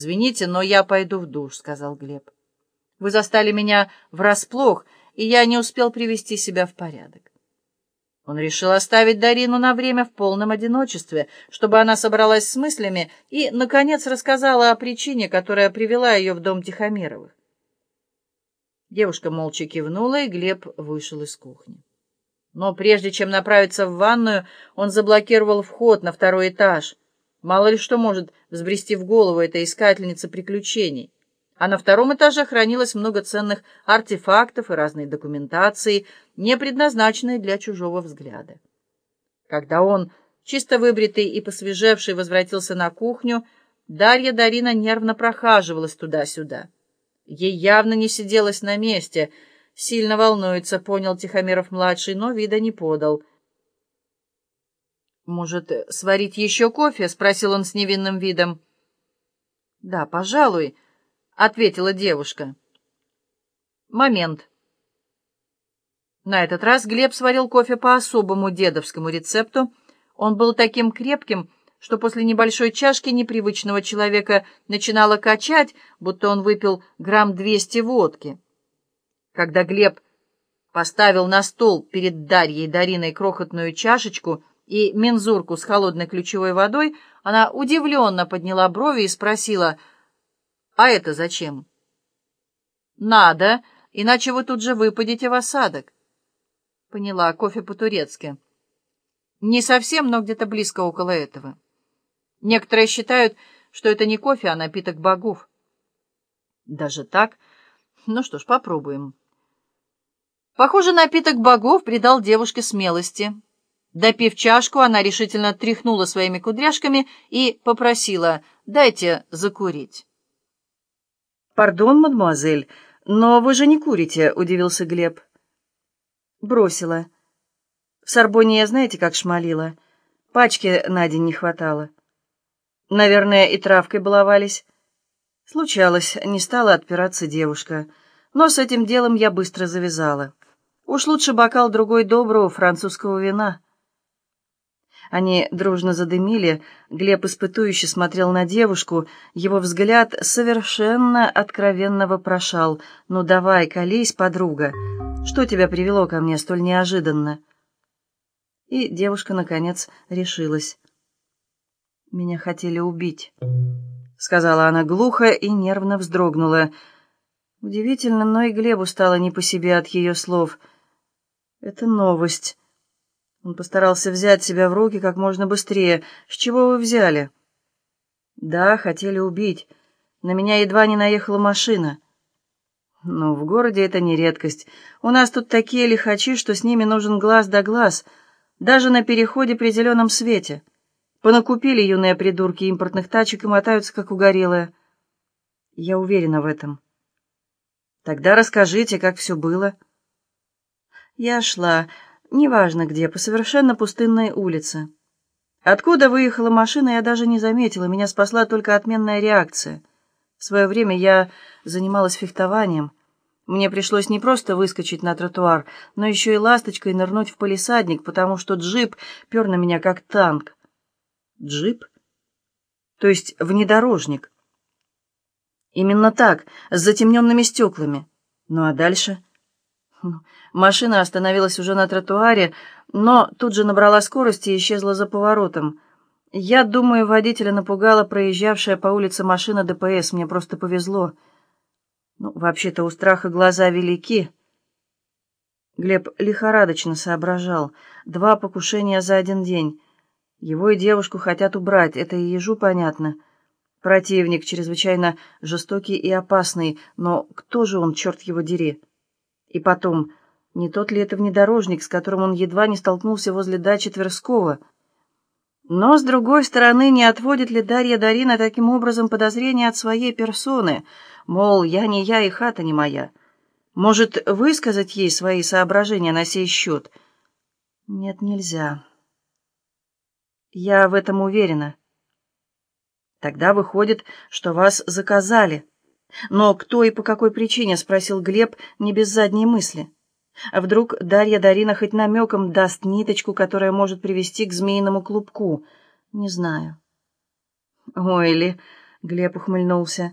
«Извините, но я пойду в душ», — сказал Глеб. «Вы застали меня врасплох, и я не успел привести себя в порядок». Он решил оставить Дарину на время в полном одиночестве, чтобы она собралась с мыслями и, наконец, рассказала о причине, которая привела ее в дом Тихомировых. Девушка молча кивнула, и Глеб вышел из кухни. Но прежде чем направиться в ванную, он заблокировал вход на второй этаж — Мало ли что может взбрести в голову этой искательнице приключений. А на втором этаже хранилось много ценных артефактов и разной документации, не предназначенной для чужого взгляда. Когда он, чисто выбритый и посвежевший, возвратился на кухню, Дарья Дарина нервно прохаживалась туда-сюда. Ей явно не сиделось на месте. Сильно волнуется, понял Тихомиров-младший, но вида не подал — «Может, сварить еще кофе?» — спросил он с невинным видом. «Да, пожалуй», — ответила девушка. «Момент». На этот раз Глеб сварил кофе по особому дедовскому рецепту. Он был таким крепким, что после небольшой чашки непривычного человека начинало качать, будто он выпил грамм двести водки. Когда Глеб поставил на стол перед Дарьей Дариной крохотную чашечку — и мензурку с холодной ключевой водой, она удивленно подняла брови и спросила, «А это зачем?» «Надо, иначе вы тут же выпадете в осадок». Поняла, кофе по-турецки. Не совсем, но где-то близко около этого. Некоторые считают, что это не кофе, а напиток богов. Даже так? Ну что ж, попробуем. Похоже, напиток богов придал девушке смелости. Допив чашку, она решительно тряхнула своими кудряшками и попросила «дайте закурить». «Пардон, мадемуазель, но вы же не курите», — удивился Глеб. Бросила. В Сорбоне я знаете, как шмалила. Пачки на день не хватало. Наверное, и травкой баловались. Случалось, не стала отпираться девушка. Но с этим делом я быстро завязала. Уж лучше бокал другой доброго французского вина. Они дружно задымили. Глеб испытующе смотрел на девушку. Его взгляд совершенно откровенно вопрошал. «Ну давай, колись, подруга. Что тебя привело ко мне столь неожиданно?» И девушка, наконец, решилась. «Меня хотели убить», — сказала она глухо и нервно вздрогнула. Удивительно, но и Глебу стало не по себе от ее слов. «Это новость». Он постарался взять себя в руки как можно быстрее. «С чего вы взяли?» «Да, хотели убить. На меня едва не наехала машина». «Но в городе это не редкость. У нас тут такие лихачи, что с ними нужен глаз да глаз, даже на переходе при зеленом свете. Понакупили юные придурки импортных тачек и мотаются, как угорелые. Я уверена в этом». «Тогда расскажите, как все было». Я шла неважно где, по совершенно пустынной улице. Откуда выехала машина, я даже не заметила, меня спасла только отменная реакция. В свое время я занималась фехтованием. Мне пришлось не просто выскочить на тротуар, но еще и ласточкой нырнуть в полисадник, потому что джип пер на меня как танк. Джип? То есть внедорожник. Именно так, с затемненными стеклами. Ну а дальше... Машина остановилась уже на тротуаре, но тут же набрала скорость и исчезла за поворотом. Я думаю, водителя напугала проезжавшая по улице машина ДПС. Мне просто повезло. Ну, вообще-то у страха глаза велики. Глеб лихорадочно соображал. Два покушения за один день. Его и девушку хотят убрать, это и ежу понятно. Противник чрезвычайно жестокий и опасный, но кто же он, черт его дери? И потом, не тот ли это внедорожник, с которым он едва не столкнулся возле дачи Тверского? Но, с другой стороны, не отводит ли Дарья Дарина таким образом подозрения от своей персоны? Мол, я не я и хата не моя. Может, высказать ей свои соображения на сей счет? Нет, нельзя. Я в этом уверена. Тогда выходит, что вас заказали. «Но кто и по какой причине?» — спросил Глеб не без задней мысли. А вдруг Дарья Дарина хоть намеком даст ниточку, которая может привести к змеиному клубку? Не знаю. Ой, ли, Глеб ухмыльнулся.